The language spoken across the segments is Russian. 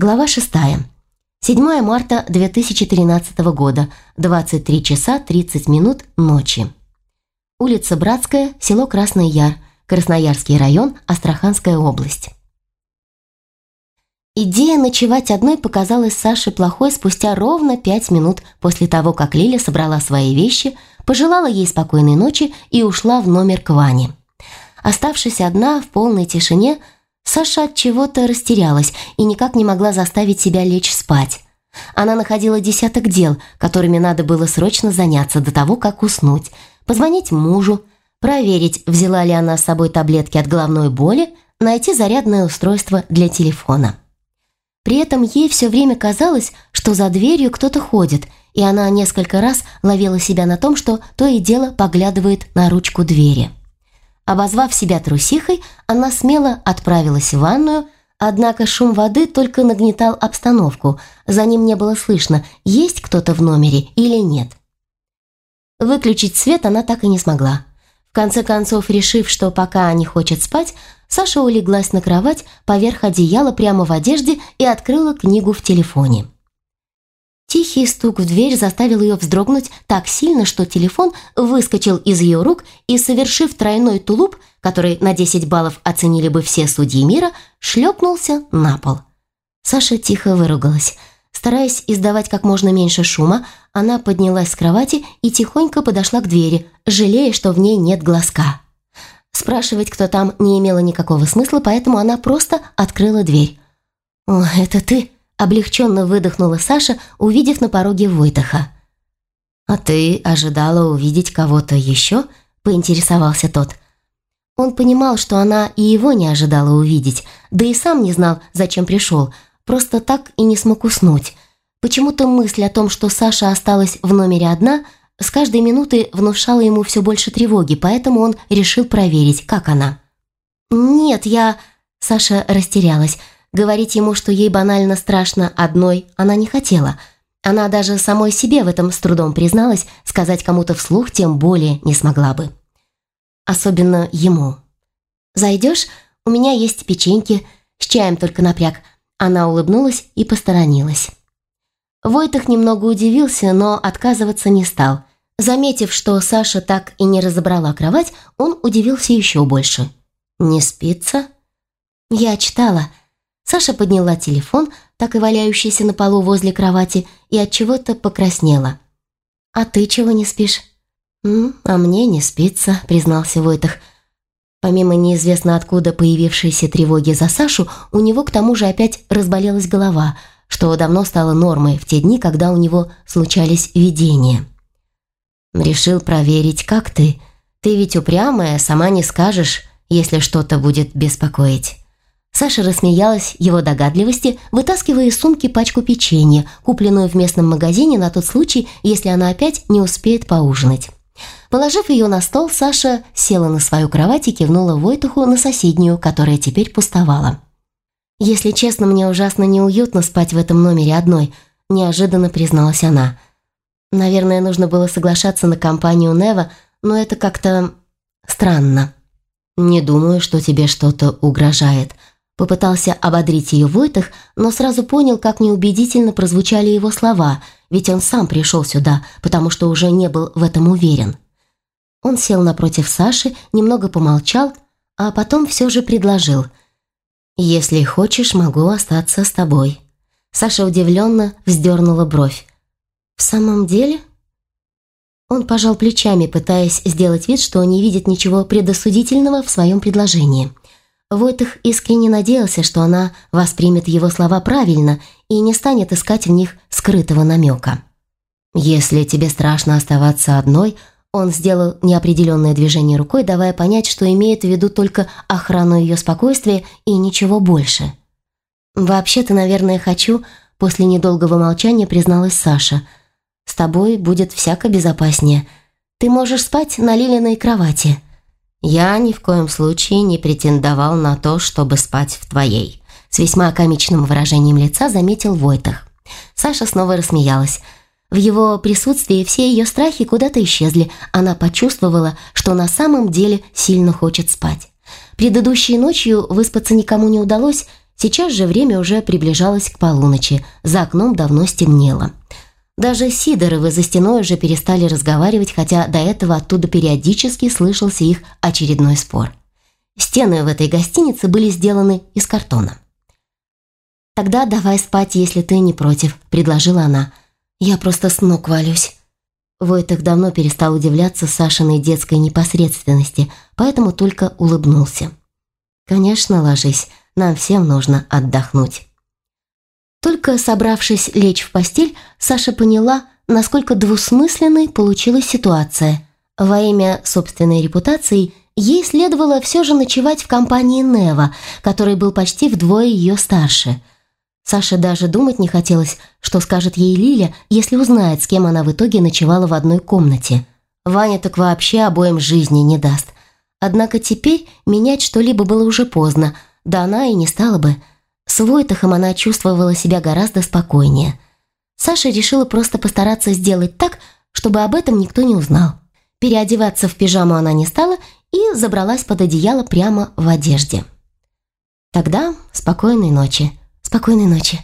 Глава 6. 7 марта 2013 года, 23 часа 30 минут ночи. Улица Братская, село Красный Яр, Красноярский район, Астраханская область. Идея ночевать одной показалась Саше плохой спустя ровно пять минут после того, как Лиля собрала свои вещи, пожелала ей спокойной ночи и ушла в номер к Ване. Оставшись одна в полной тишине, Саша от чего-то растерялась и никак не могла заставить себя лечь спать. Она находила десяток дел, которыми надо было срочно заняться до того, как уснуть. Позвонить мужу, проверить, взяла ли она с собой таблетки от головной боли, найти зарядное устройство для телефона. При этом ей все время казалось, что за дверью кто-то ходит, и она несколько раз ловила себя на том, что то и дело поглядывает на ручку двери. Обозвав себя трусихой, она смело отправилась в ванную, однако шум воды только нагнетал обстановку, за ним не было слышно, есть кто-то в номере или нет. Выключить свет она так и не смогла. В конце концов, решив, что пока не хочет спать, Саша улеглась на кровать поверх одеяла прямо в одежде и открыла книгу в телефоне. Тихий стук в дверь заставил ее вздрогнуть так сильно, что телефон выскочил из ее рук и, совершив тройной тулуп, который на 10 баллов оценили бы все судьи мира, шлепнулся на пол. Саша тихо выругалась. Стараясь издавать как можно меньше шума, она поднялась с кровати и тихонько подошла к двери, жалея, что в ней нет глазка. Спрашивать, кто там, не имело никакого смысла, поэтому она просто открыла дверь. «О, это ты?» Облегченно выдохнула Саша, увидев на пороге Войтаха. «А ты ожидала увидеть кого-то еще?» – поинтересовался тот. Он понимал, что она и его не ожидала увидеть, да и сам не знал, зачем пришел, просто так и не смог уснуть. Почему-то мысль о том, что Саша осталась в номере одна, с каждой минуты внушала ему все больше тревоги, поэтому он решил проверить, как она. «Нет, я...» Саша растерялась – Говорить ему, что ей банально страшно одной, она не хотела. Она даже самой себе в этом с трудом призналась, сказать кому-то вслух тем более не смогла бы. Особенно ему. «Зайдешь? У меня есть печеньки, с чаем только напряг». Она улыбнулась и посторонилась. Войтах немного удивился, но отказываться не стал. Заметив, что Саша так и не разобрала кровать, он удивился еще больше. «Не спится?» «Я читала», Саша подняла телефон, так и валяющийся на полу возле кровати, и от чего-то покраснела. «А ты чего не спишь?» «М, «А мне не спится», — признался Войтах. Помимо неизвестно откуда появившейся тревоги за Сашу, у него к тому же опять разболелась голова, что давно стало нормой в те дни, когда у него случались видения. «Решил проверить, как ты. Ты ведь упрямая, сама не скажешь, если что-то будет беспокоить». Саша рассмеялась его догадливости, вытаскивая из сумки пачку печенья, купленную в местном магазине на тот случай, если она опять не успеет поужинать. Положив ее на стол, Саша села на свою кровать и кивнула Войтуху на соседнюю, которая теперь пустовала. «Если честно, мне ужасно неуютно спать в этом номере одной», – неожиданно призналась она. «Наверное, нужно было соглашаться на компанию Нева, но это как-то странно». «Не думаю, что тебе что-то угрожает», Попытался ободрить ее Войтах, но сразу понял, как неубедительно прозвучали его слова, ведь он сам пришел сюда, потому что уже не был в этом уверен. Он сел напротив Саши, немного помолчал, а потом все же предложил. «Если хочешь, могу остаться с тобой». Саша удивленно вздернула бровь. «В самом деле?» Он пожал плечами, пытаясь сделать вид, что не видит ничего предосудительного в своем предложении – Войтых искренне надеялся, что она воспримет его слова правильно и не станет искать в них скрытого намека. «Если тебе страшно оставаться одной», он сделал неопределенное движение рукой, давая понять, что имеет в виду только охрану ее спокойствия и ничего больше. «Вообще-то, наверное, хочу», — после недолгого молчания призналась Саша. «С тобой будет всяко безопаснее. Ты можешь спать на Лилиной кровати». «Я ни в коем случае не претендовал на то, чтобы спать в твоей», с весьма комичным выражением лица заметил Войтах. Саша снова рассмеялась. В его присутствии все ее страхи куда-то исчезли. Она почувствовала, что на самом деле сильно хочет спать. Предыдущей ночью выспаться никому не удалось, Сейчас же время уже приближалось к полуночи, за окном давно стемнело. Даже Сидоровы за стеной уже перестали разговаривать, хотя до этого оттуда периодически слышался их очередной спор. Стены в этой гостинице были сделаны из картона. «Тогда давай спать, если ты не против», – предложила она. «Я просто с ног валюсь». Войтых давно перестал удивляться Сашиной детской непосредственности, поэтому только улыбнулся. «Конечно, ложись, нам всем нужно отдохнуть». Только собравшись лечь в постель, Саша поняла, насколько двусмысленной получилась ситуация. Во имя собственной репутации ей следовало все же ночевать в компании Нева, который был почти вдвое ее старше. Саше даже думать не хотелось, что скажет ей Лиля, если узнает, с кем она в итоге ночевала в одной комнате. Ваня так вообще обоим жизни не даст. Однако теперь менять что-либо было уже поздно, да она и не стала бы – с Войтахом она чувствовала себя гораздо спокойнее. Саша решила просто постараться сделать так, чтобы об этом никто не узнал. Переодеваться в пижаму она не стала и забралась под одеяло прямо в одежде. Тогда спокойной ночи. Спокойной ночи.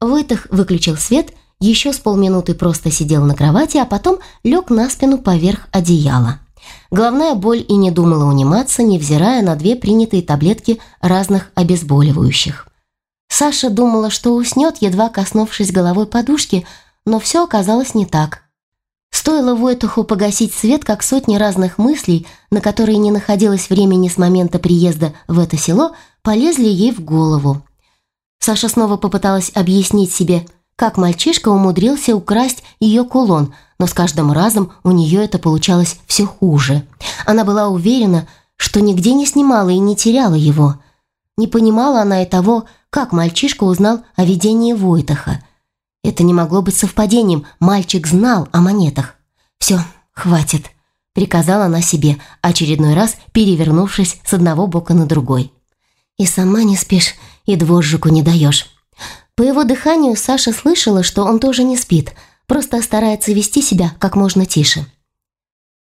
Войтах выключил свет, еще с полминуты просто сидел на кровати, а потом лег на спину поверх одеяла. Головная боль и не думала униматься, невзирая на две принятые таблетки разных обезболивающих. Саша думала, что уснет, едва коснувшись головой подушки, но все оказалось не так. Стоило Войтуху погасить свет, как сотни разных мыслей, на которые не находилось времени с момента приезда в это село, полезли ей в голову. Саша снова попыталась объяснить себе, как мальчишка умудрился украсть ее кулон, но с каждым разом у нее это получалось все хуже. Она была уверена, что нигде не снимала и не теряла его. Не понимала она и того, как мальчишка узнал о видении Войтаха. Это не могло быть совпадением, мальчик знал о монетах. «Все, хватит», — приказала она себе, очередной раз перевернувшись с одного бока на другой. «И сама не спишь, и дворжику не даешь». По его дыханию Саша слышала, что он тоже не спит, просто старается вести себя как можно тише.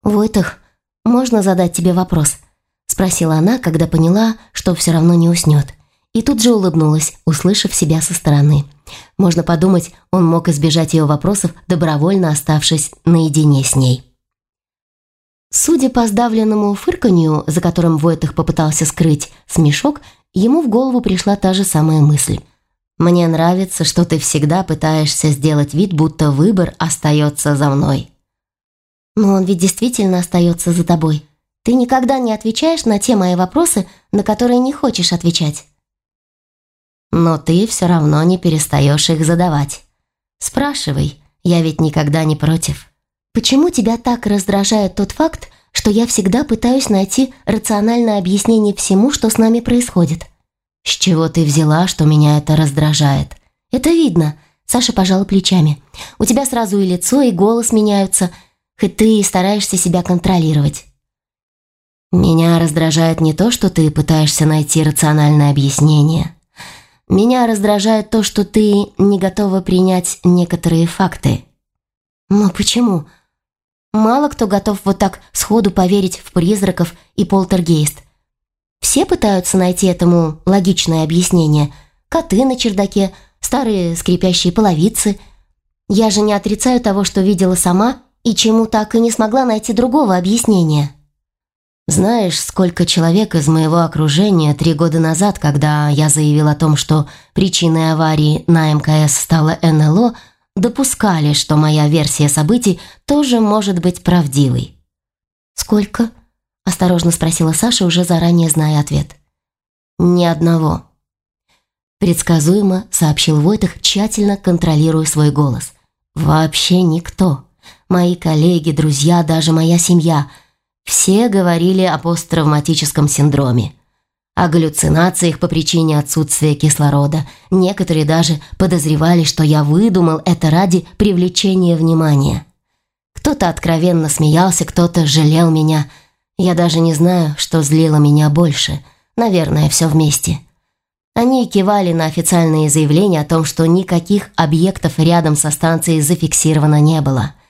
«Войтах, можно задать тебе вопрос?» — спросила она, когда поняла, что все равно не уснет. И тут же улыбнулась, услышав себя со стороны. Можно подумать, он мог избежать ее вопросов, добровольно оставшись наедине с ней. Судя по сдавленному фырканью, за которым Войтых попытался скрыть смешок, ему в голову пришла та же самая мысль. «Мне нравится, что ты всегда пытаешься сделать вид, будто выбор остается за мной». «Но он ведь действительно остается за тобой. Ты никогда не отвечаешь на те мои вопросы, на которые не хочешь отвечать». Но ты все равно не перестаешь их задавать. Спрашивай, я ведь никогда не против. Почему тебя так раздражает тот факт, что я всегда пытаюсь найти рациональное объяснение всему, что с нами происходит? С чего ты взяла, что меня это раздражает? Это видно. Саша пожала плечами. У тебя сразу и лицо, и голос меняются, хоть ты и стараешься себя контролировать. Меня раздражает не то, что ты пытаешься найти рациональное объяснение, меня раздражает то, что ты не готова принять некоторые факты». «Но почему?» «Мало кто готов вот так сходу поверить в призраков и полтергейст. Все пытаются найти этому логичное объяснение. Коты на чердаке, старые скрипящие половицы. Я же не отрицаю того, что видела сама, и чему так и не смогла найти другого объяснения». Знаешь, сколько человек из моего окружения три года назад, когда я заявил о том, что причиной аварии на МКС стало НЛО, допускали, что моя версия событий тоже может быть правдивой. «Сколько?» – осторожно спросила Саша, уже заранее зная ответ. «Ни одного». Предсказуемо сообщил Войтах, тщательно контролируя свой голос. «Вообще никто. Мои коллеги, друзья, даже моя семья – все говорили о посттравматическом синдроме, о галлюцинациях по причине отсутствия кислорода. Некоторые даже подозревали, что я выдумал это ради привлечения внимания. Кто-то откровенно смеялся, кто-то жалел меня. Я даже не знаю, что злило меня больше. Наверное, все вместе. Они кивали на официальные заявления о том, что никаких объектов рядом со станцией зафиксировано не было –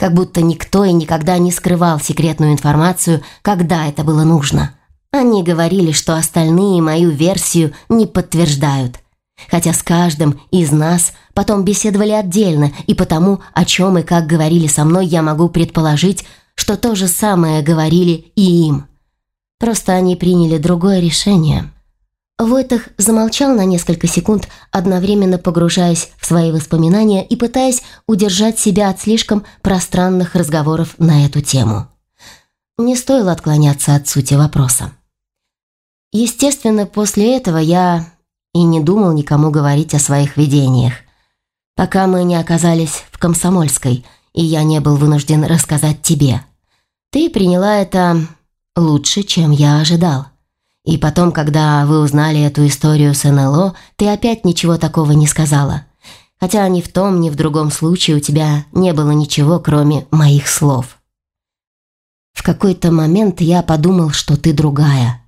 как будто никто и никогда не скрывал секретную информацию, когда это было нужно. Они говорили, что остальные мою версию не подтверждают. Хотя с каждым из нас потом беседовали отдельно, и потому, о чем и как говорили со мной, я могу предположить, что то же самое говорили и им. Просто они приняли другое решение. Войтах замолчал на несколько секунд, одновременно погружаясь в свои воспоминания и пытаясь удержать себя от слишком пространных разговоров на эту тему. Не стоило отклоняться от сути вопроса. Естественно, после этого я и не думал никому говорить о своих видениях, пока мы не оказались в Комсомольской, и я не был вынужден рассказать тебе. Ты приняла это лучше, чем я ожидал. И потом, когда вы узнали эту историю с НЛО, ты опять ничего такого не сказала. Хотя ни в том, ни в другом случае у тебя не было ничего, кроме моих слов. В какой-то момент я подумал, что ты другая.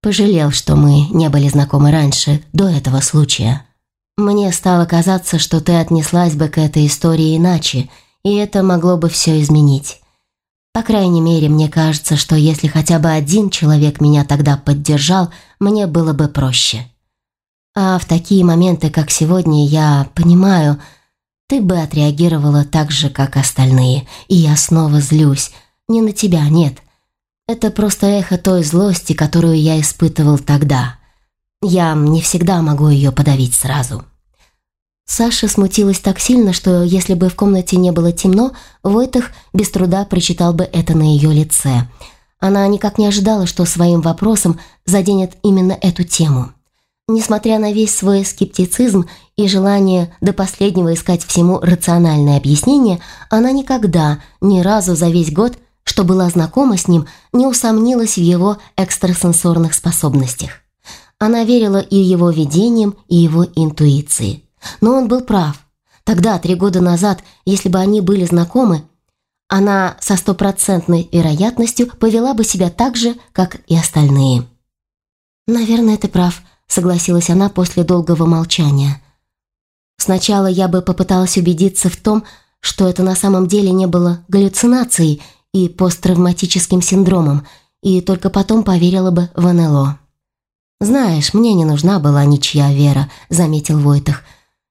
Пожалел, что мы не были знакомы раньше, до этого случая. Мне стало казаться, что ты отнеслась бы к этой истории иначе, и это могло бы все изменить. По крайней мере, мне кажется, что если хотя бы один человек меня тогда поддержал, мне было бы проще. А в такие моменты, как сегодня, я понимаю, ты бы отреагировала так же, как остальные, и я снова злюсь. Не на тебя, нет. Это просто эхо той злости, которую я испытывал тогда. Я не всегда могу ее подавить сразу. Саша смутилась так сильно, что если бы в комнате не было темно, Войтах без труда прочитал бы это на ее лице. Она никак не ожидала, что своим вопросом заденет именно эту тему. Несмотря на весь свой скептицизм и желание до последнего искать всему рациональное объяснение, она никогда, ни разу за весь год, что была знакома с ним, не усомнилась в его экстрасенсорных способностях. Она верила и его видениям, и его интуиции. Но он был прав. Тогда, три года назад, если бы они были знакомы, она со стопроцентной вероятностью повела бы себя так же, как и остальные. «Наверное, ты прав», — согласилась она после долгого молчания. «Сначала я бы попыталась убедиться в том, что это на самом деле не было галлюцинацией и посттравматическим синдромом, и только потом поверила бы в НЛО». «Знаешь, мне не нужна была ничья вера», — заметил Войтах.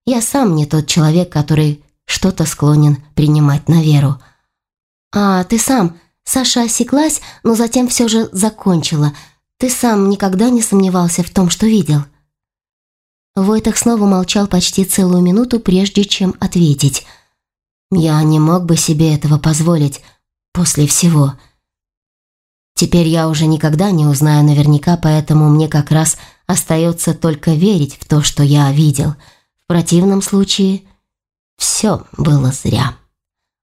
Я сам не тот человек, который что-то склонен принимать на веру. А ты сам, Саша осеклась, но затем все же закончила. Ты сам никогда не сомневался в том, что видел? Войтах снова молчал почти целую минуту, прежде чем ответить. «Я не мог бы себе этого позволить после всего. Теперь я уже никогда не узнаю наверняка, поэтому мне как раз остается только верить в то, что я видел». В противном случае все было зря.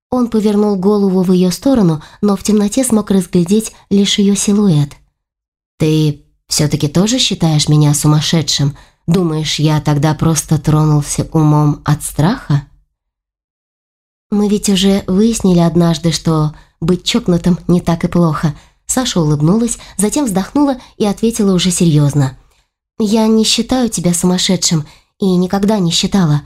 Он повернул голову в ее сторону, но в темноте смог разглядеть лишь ее силуэт. «Ты все-таки тоже считаешь меня сумасшедшим? Думаешь, я тогда просто тронулся умом от страха?» «Мы ведь уже выяснили однажды, что быть чокнутым не так и плохо». Саша улыбнулась, затем вздохнула и ответила уже серьезно. «Я не считаю тебя сумасшедшим и никогда не считала.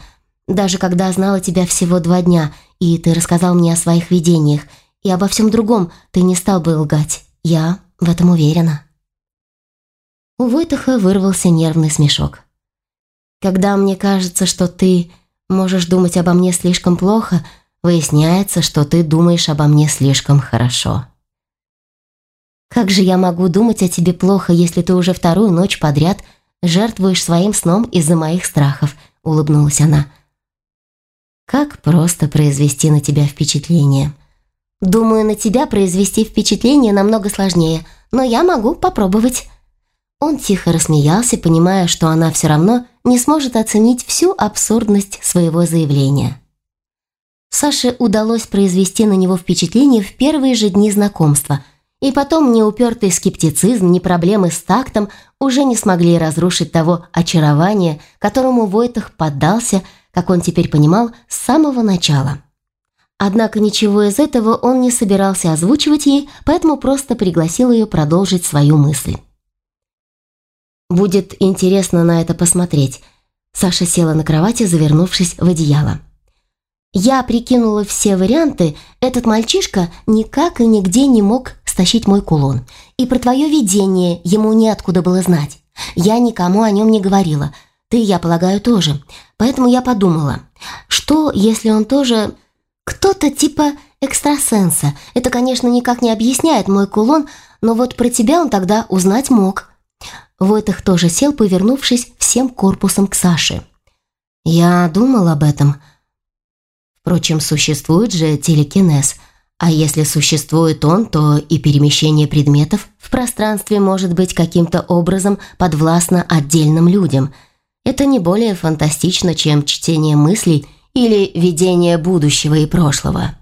Даже когда знала тебя всего два дня, и ты рассказал мне о своих видениях, и обо всем другом ты не стал бы лгать. Я в этом уверена». У Войтаха вырвался нервный смешок. «Когда мне кажется, что ты можешь думать обо мне слишком плохо, выясняется, что ты думаешь обо мне слишком хорошо». «Как же я могу думать о тебе плохо, если ты уже вторую ночь подряд жертвуешь своим сном из-за моих страхов», — улыбнулась она. «Как просто произвести на тебя впечатление?» «Думаю, на тебя произвести впечатление намного сложнее, но я могу попробовать». Он тихо рассмеялся, понимая, что она все равно не сможет оценить всю абсурдность своего заявления. Саше удалось произвести на него впечатление в первые же дни знакомства – и потом ни упертый скептицизм, ни проблемы с тактом уже не смогли разрушить того очарования, которому Войтах поддался, как он теперь понимал, с самого начала. Однако ничего из этого он не собирался озвучивать ей, поэтому просто пригласил ее продолжить свою мысль. «Будет интересно на это посмотреть», Саша села на кровати, завернувшись в одеяло. Я прикинула все варианты, этот мальчишка никак и нигде не мог стащить мой кулон. И про твое видение ему неоткуда было знать. Я никому о нем не говорила. Ты, я полагаю, тоже. Поэтому я подумала, что если он тоже кто-то типа экстрасенса. Это, конечно, никак не объясняет мой кулон, но вот про тебя он тогда узнать мог. Войтах тоже сел, повернувшись всем корпусом к Саше. Я думал об этом. Впрочем, существует же телекинез. А если существует он, то и перемещение предметов в пространстве может быть каким-то образом подвластно отдельным людям. Это не более фантастично, чем чтение мыслей или видение будущего и прошлого.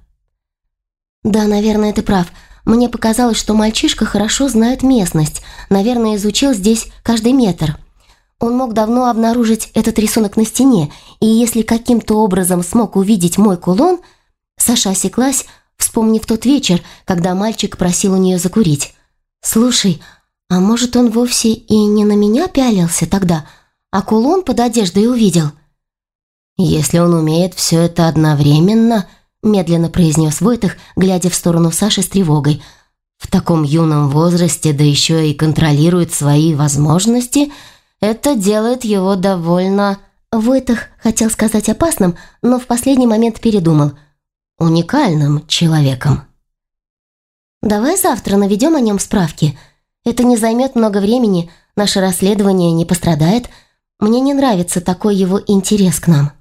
Да, наверное, ты прав. Мне показалось, что мальчишка хорошо знает местность. Наверное, изучил здесь каждый метр. Он мог давно обнаружить этот рисунок на стене, и если каким-то образом смог увидеть мой кулон... Саша осеклась, вспомнив тот вечер, когда мальчик просил у нее закурить. «Слушай, а может, он вовсе и не на меня пялился тогда, а кулон под одеждой увидел?» «Если он умеет все это одновременно», медленно произнес Войтых, глядя в сторону Саши с тревогой. «В таком юном возрасте, да еще и контролирует свои возможности, это делает его довольно...» Войтых хотел сказать опасным, но в последний момент передумал. «Уникальным человеком». «Давай завтра наведем о нем справки. Это не займет много времени, наше расследование не пострадает. Мне не нравится такой его интерес к нам».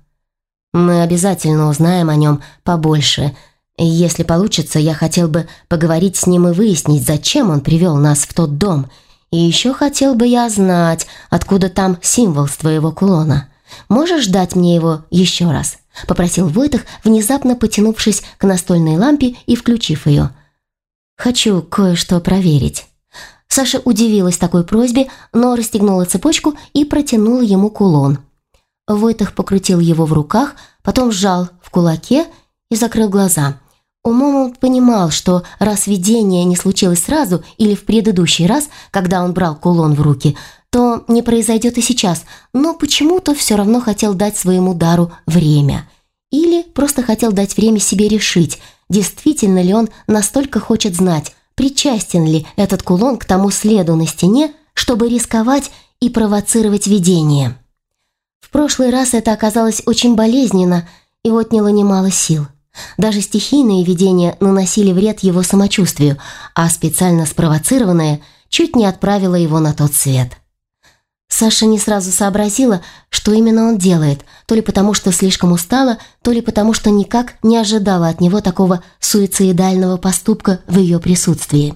Мы обязательно узнаем о нем побольше. Если получится, я хотел бы поговорить с ним и выяснить, зачем он привел нас в тот дом. И еще хотел бы я знать, откуда там символ с твоего кулона. Можешь дать мне его еще раз?» – попросил Войтах, внезапно потянувшись к настольной лампе и включив ее. «Хочу кое-что проверить». Саша удивилась такой просьбе, но расстегнула цепочку и протянула ему кулон – Войтах покрутил его в руках, потом сжал в кулаке и закрыл глаза. Умом он понимал, что раз видение не случилось сразу или в предыдущий раз, когда он брал кулон в руки, то не произойдет и сейчас, но почему-то все равно хотел дать своему дару время. Или просто хотел дать время себе решить, действительно ли он настолько хочет знать, причастен ли этот кулон к тому следу на стене, чтобы рисковать и провоцировать видение. В прошлый раз это оказалось очень болезненно и отняло немало сил. Даже стихийные видения наносили вред его самочувствию, а специально спровоцированное чуть не отправило его на тот свет. Саша не сразу сообразила, что именно он делает, то ли потому, что слишком устала, то ли потому, что никак не ожидала от него такого суицидального поступка в ее присутствии.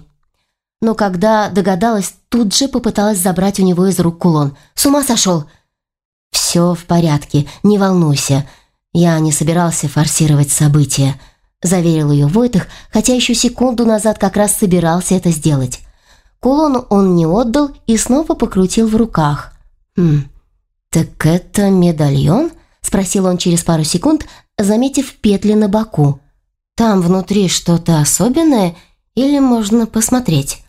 Но когда догадалась, тут же попыталась забрать у него из рук кулон. «С ума сошел!» «Все в порядке, не волнуйся. Я не собирался форсировать события», – заверил ее Войтых, хотя еще секунду назад как раз собирался это сделать. Кулон он не отдал и снова покрутил в руках. «Хм, так это медальон?» – спросил он через пару секунд, заметив петли на боку. «Там внутри что-то особенное или можно посмотреть?»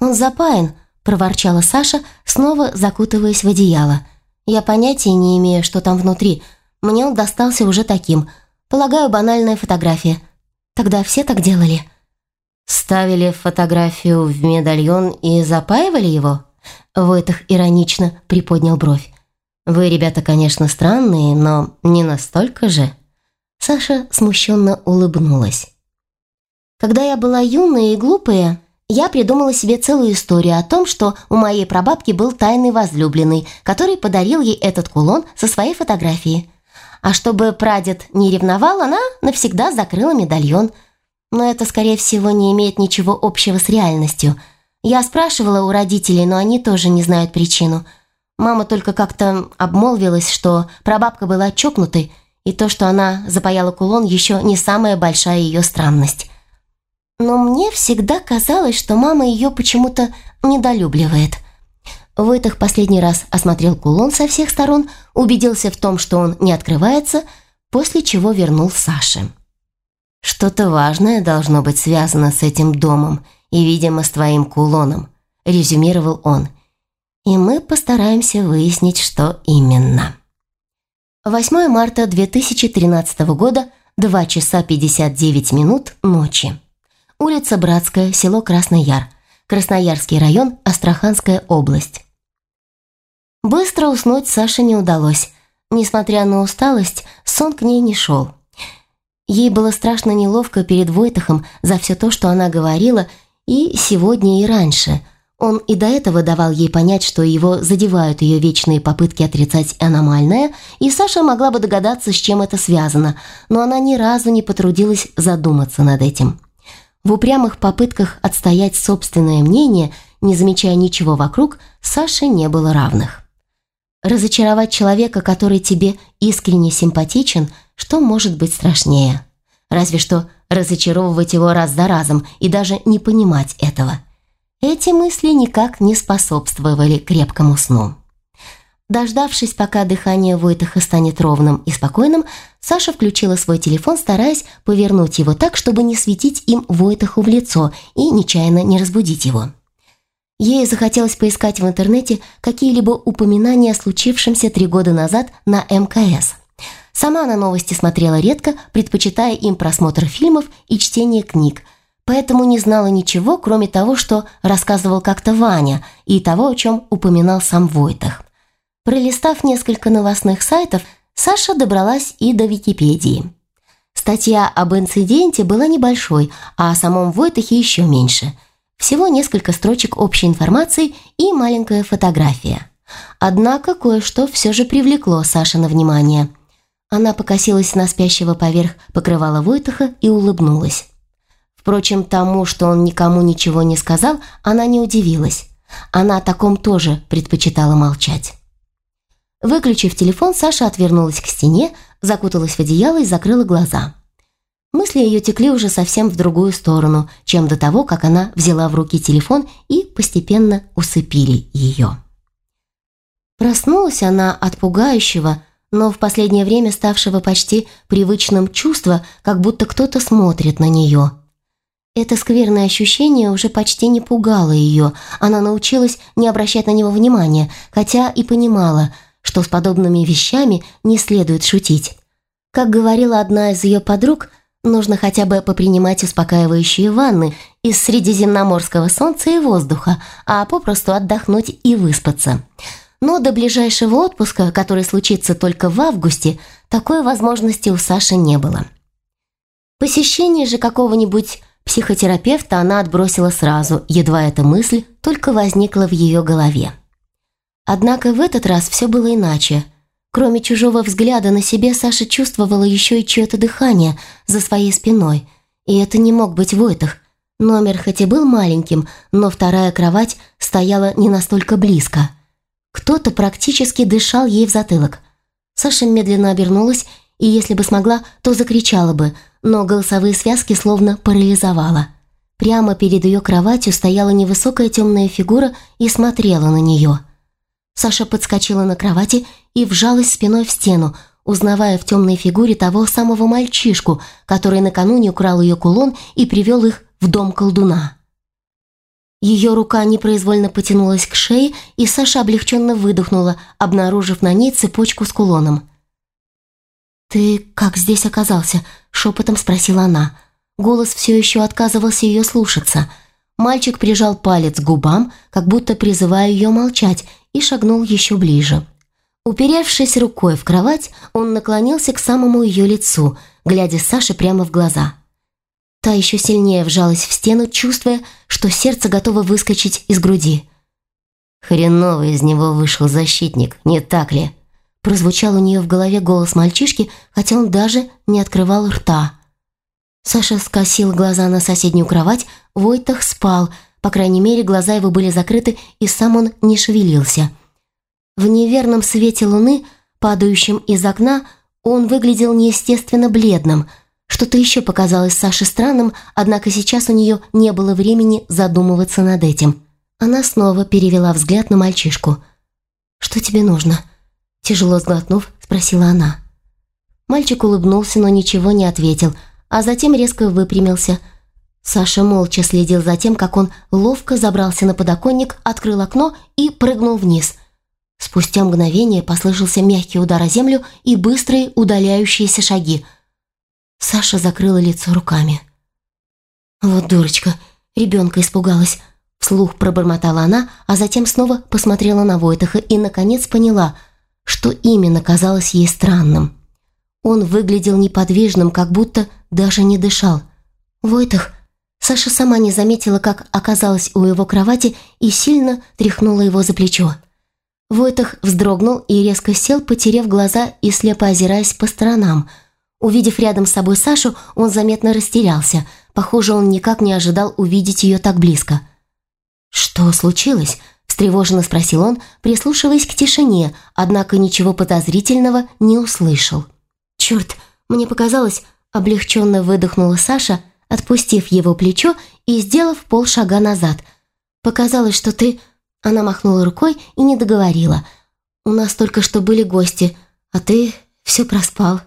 «Он запаян», – проворчала Саша, снова закутываясь в одеяло – я понятия не имею, что там внутри. Мне он достался уже таким. Полагаю, банальная фотография. Тогда все так делали. Ставили фотографию в медальон и запаивали его? Войтах иронично приподнял бровь. Вы, ребята, конечно, странные, но не настолько же. Саша смущенно улыбнулась. Когда я была юная и глупая, я придумала себе целую историю о том, что у моей прабабки был тайный возлюбленный, который подарил ей этот кулон со своей фотографией. А чтобы прадед не ревновал, она навсегда закрыла медальон. Но это, скорее всего, не имеет ничего общего с реальностью. Я спрашивала у родителей, но они тоже не знают причину. Мама только как-то обмолвилась, что прабабка была чокнутой, и то, что она запаяла кулон, еще не самая большая ее странность но мне всегда казалось, что мама ее почему-то недолюбливает. Войтах последний раз осмотрел кулон со всех сторон, убедился в том, что он не открывается, после чего вернул Саше. «Что-то важное должно быть связано с этим домом и, видимо, с твоим кулоном», – резюмировал он. «И мы постараемся выяснить, что именно». 8 марта 2013 года – 2 часа 59 минут ночи. Улица Братская, село Красный Яр. Красноярский район, Астраханская область. Быстро уснуть Саше не удалось. Несмотря на усталость, сон к ней не шел. Ей было страшно неловко перед Войтахом за все то, что она говорила, и сегодня, и раньше. Он и до этого давал ей понять, что его задевают ее вечные попытки отрицать аномальное, и Саша могла бы догадаться, с чем это связано, но она ни разу не потрудилась задуматься над этим. В упрямых попытках отстоять собственное мнение, не замечая ничего вокруг, Саше не было равных. Разочаровать человека, который тебе искренне симпатичен, что может быть страшнее? Разве что разочаровывать его раз за разом и даже не понимать этого. Эти мысли никак не способствовали крепкому сну. Дождавшись, пока дыхание Войтаха станет ровным и спокойным, Саша включила свой телефон, стараясь повернуть его так, чтобы не светить им Войтаху в лицо и нечаянно не разбудить его. Ей захотелось поискать в интернете какие-либо упоминания о случившемся три года назад на МКС. Сама она новости смотрела редко, предпочитая им просмотр фильмов и чтение книг, поэтому не знала ничего, кроме того, что рассказывал как-то Ваня, и того, о чем упоминал сам Войтах. Пролистав несколько новостных сайтов, Саша добралась и до Википедии. Статья об инциденте была небольшой, а о самом Войтахе еще меньше – всего несколько строчек общей информации и маленькая фотография. Однако кое-что все же привлекло Саша на внимание. Она покосилась на спящего поверх покрывала Войтаха и улыбнулась. Впрочем, тому, что он никому ничего не сказал, она не удивилась. Она о таком тоже предпочитала молчать. Выключив телефон, Саша отвернулась к стене, закуталась в одеяло и закрыла глаза. Мысли ее текли уже совсем в другую сторону, чем до того, как она взяла в руки телефон и постепенно усыпили ее. Проснулась она от пугающего, но в последнее время ставшего почти привычным чувства, как будто кто-то смотрит на нее. Это скверное ощущение уже почти не пугало ее, она научилась не обращать на него внимания, хотя и понимала, что с подобными вещами не следует шутить. Как говорила одна из ее подруг, Нужно хотя бы попринимать успокаивающие ванны из средиземноморского солнца и воздуха, а попросту отдохнуть и выспаться. Но до ближайшего отпуска, который случится только в августе, такой возможности у Саши не было. Посещение же какого-нибудь психотерапевта она отбросила сразу, едва эта мысль только возникла в ее голове. Однако в этот раз все было иначе – Кроме чужого взгляда на себе, Саша чувствовала еще и чье-то дыхание за своей спиной. И это не мог быть Войтах. Номер хоть и был маленьким, но вторая кровать стояла не настолько близко. Кто-то практически дышал ей в затылок. Саша медленно обернулась, и если бы смогла, то закричала бы, но голосовые связки словно парализовала. Прямо перед ее кроватью стояла невысокая темная фигура и смотрела на нее – Саша подскочила на кровати и вжалась спиной в стену, узнавая в темной фигуре того самого мальчишку, который накануне украл ее кулон и привел их в дом колдуна. Ее рука непроизвольно потянулась к шее, и Саша облегченно выдохнула, обнаружив на ней цепочку с кулоном. «Ты как здесь оказался?» – шепотом спросила она. Голос все еще отказывался ее слушаться. Мальчик прижал палец к губам, как будто призывая ее молчать, и шагнул еще ближе. Уперевшись рукой в кровать, он наклонился к самому ее лицу, глядя Саше прямо в глаза. Та еще сильнее вжалась в стену, чувствуя, что сердце готово выскочить из груди. «Хреново из него вышел защитник, не так ли?» Прозвучал у нее в голове голос мальчишки, хотя он даже не открывал рта. Саша скосил глаза на соседнюю кровать, Войтах спал, по крайней мере, глаза его были закрыты, и сам он не шевелился. В неверном свете луны, падающем из окна, он выглядел неестественно бледным. Что-то еще показалось Саше странным, однако сейчас у нее не было времени задумываться над этим. Она снова перевела взгляд на мальчишку. «Что тебе нужно?» Тяжело сглотнув, спросила она. Мальчик улыбнулся, но ничего не ответил, а затем резко выпрямился – Саша молча следил за тем, как он ловко забрался на подоконник, открыл окно и прыгнул вниз. Спустя мгновение послышался мягкий удар о землю и быстрые удаляющиеся шаги. Саша закрыла лицо руками. «Вот дурочка, ребенка испугалась», — вслух пробормотала она, а затем снова посмотрела на Войтаха и, наконец, поняла, что именно казалось ей странным. Он выглядел неподвижным, как будто даже не дышал. «Войтах...» Саша сама не заметила, как оказалась у его кровати и сильно тряхнула его за плечо. Войтах вздрогнул и резко сел, потеряв глаза и слепо озираясь по сторонам. Увидев рядом с собой Сашу, он заметно растерялся. Похоже, он никак не ожидал увидеть ее так близко. «Что случилось?» – встревоженно спросил он, прислушиваясь к тишине, однако ничего подозрительного не услышал. «Черт, мне показалось...» – облегченно выдохнула Саша, отпустив его плечо и сделав полшага назад. «Показалось, что ты она махнула рукой и не договорила. «У нас только что были гости, а ты все проспал».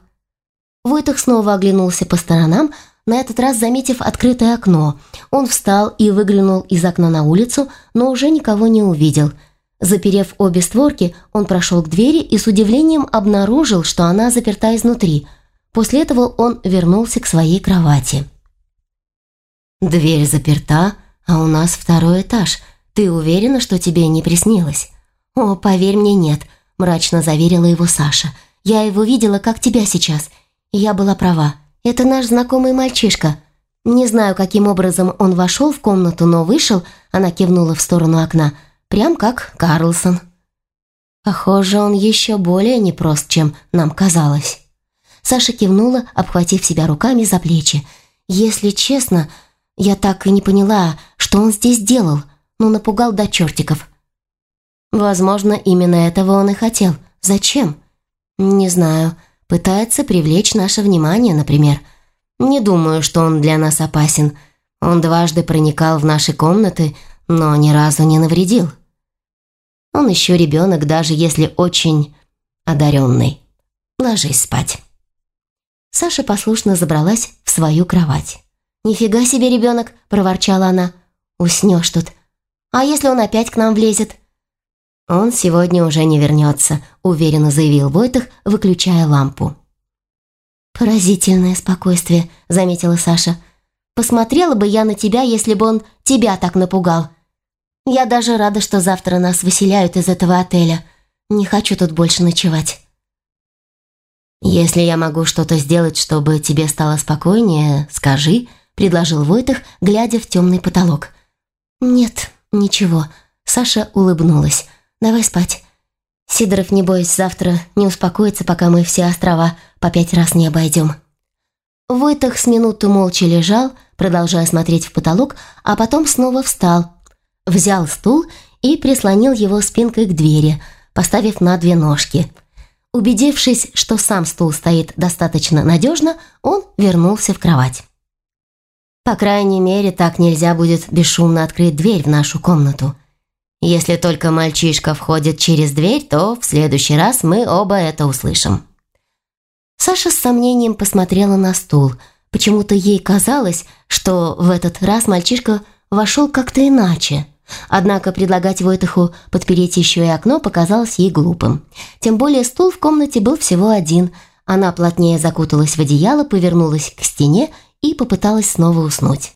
Войтах снова оглянулся по сторонам, на этот раз заметив открытое окно. Он встал и выглянул из окна на улицу, но уже никого не увидел. Заперев обе створки, он прошел к двери и с удивлением обнаружил, что она заперта изнутри. После этого он вернулся к своей кровати. «Дверь заперта, а у нас второй этаж», «Ты уверена, что тебе не приснилось?» «О, поверь мне, нет», – мрачно заверила его Саша. «Я его видела, как тебя сейчас. Я была права. Это наш знакомый мальчишка. Не знаю, каким образом он вошел в комнату, но вышел, она кивнула в сторону окна, прям как Карлсон». «Похоже, он еще более непрост, чем нам казалось». Саша кивнула, обхватив себя руками за плечи. «Если честно, я так и не поняла, что он здесь делал но напугал до чертиков. Возможно, именно этого он и хотел. Зачем? Не знаю. Пытается привлечь наше внимание, например. Не думаю, что он для нас опасен. Он дважды проникал в наши комнаты, но ни разу не навредил. Он еще ребенок, даже если очень одаренный. Ложись спать. Саша послушно забралась в свою кровать. «Нифига себе, ребенок!» – проворчала она. «Уснешь тут, а если он опять к нам влезет?» «Он сегодня уже не вернется», — уверенно заявил Войтах, выключая лампу. «Поразительное спокойствие», — заметила Саша. «Посмотрела бы я на тебя, если бы он тебя так напугал. Я даже рада, что завтра нас выселяют из этого отеля. Не хочу тут больше ночевать». «Если я могу что-то сделать, чтобы тебе стало спокойнее, скажи», — предложил Войтах, глядя в темный потолок. «Нет», «Ничего», — Саша улыбнулась. «Давай спать. Сидоров, не бойся, завтра не успокоится, пока мы все острова по пять раз не обойдем». Войтах с минуту молча лежал, продолжая смотреть в потолок, а потом снова встал, взял стул и прислонил его спинкой к двери, поставив на две ножки. Убедившись, что сам стул стоит достаточно надежно, он вернулся в кровать. По крайней мере, так нельзя будет бесшумно открыть дверь в нашу комнату. Если только мальчишка входит через дверь, то в следующий раз мы оба это услышим». Саша с сомнением посмотрела на стул. Почему-то ей казалось, что в этот раз мальчишка вошел как-то иначе. Однако предлагать Войтаху подпереть еще и окно показалось ей глупым. Тем более стул в комнате был всего один. Она плотнее закуталась в одеяло, повернулась к стене и попыталась снова уснуть.